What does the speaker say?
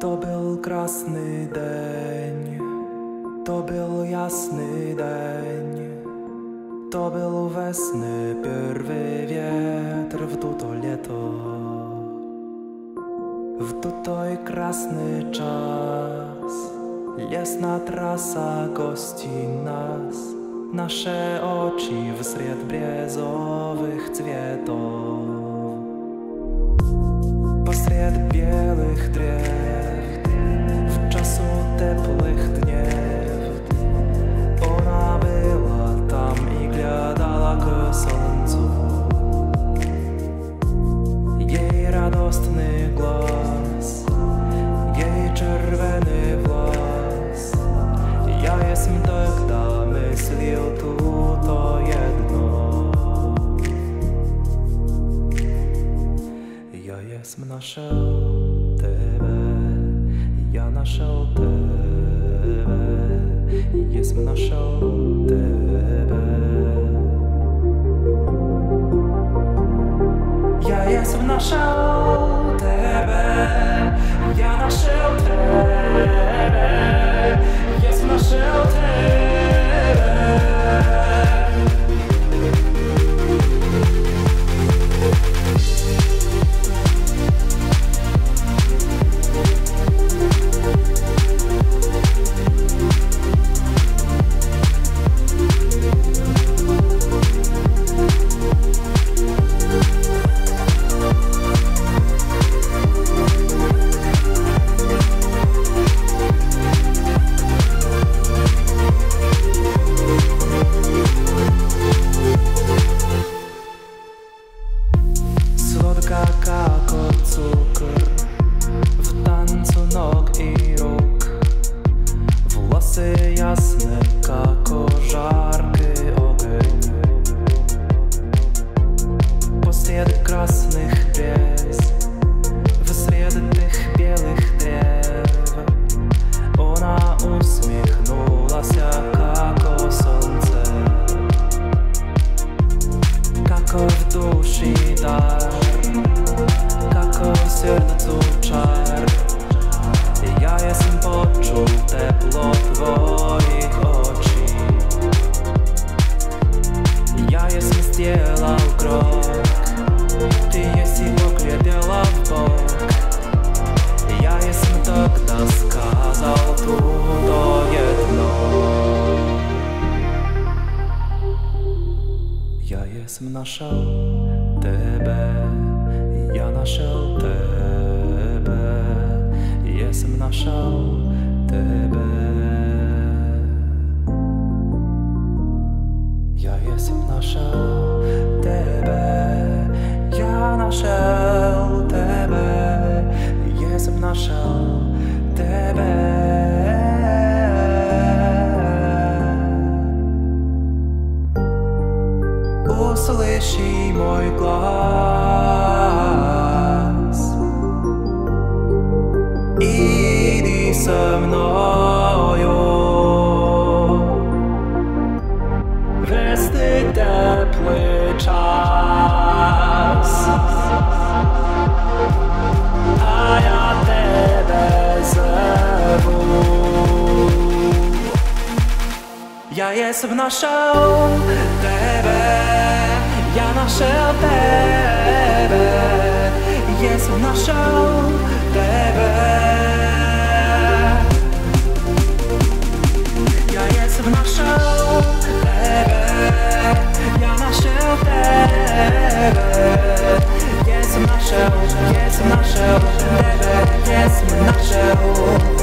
To był krasny dzień, to był jasny dzień, to był wesny pierwszy wiatr w to lato. W tutaj krasny czas, jasna trasa gości nas, nasze oczy wśród briezowych cwietów. Jestem нашел тебе, я нашел тебе, jestem нашел тебе. Ja jestem нашел Ja jestem zdjęlał krok Ty jesteś poglądała w bok Ja jestem тогда сказал tu to jedno Я jestem нашел тебе, я нашел тебе, jestem нашел тебе. Jestem нашел тебе, я нашел тебе, jestem нашел тебе. Услыши мой глаз. Иди со мною jestem naszą tebe, ja nasze tebe, jestem naszą tebe. Ja jestem naszą tebe, ja nasze tebe, jestem naszą, jestem naszą tebe, jestem naszą.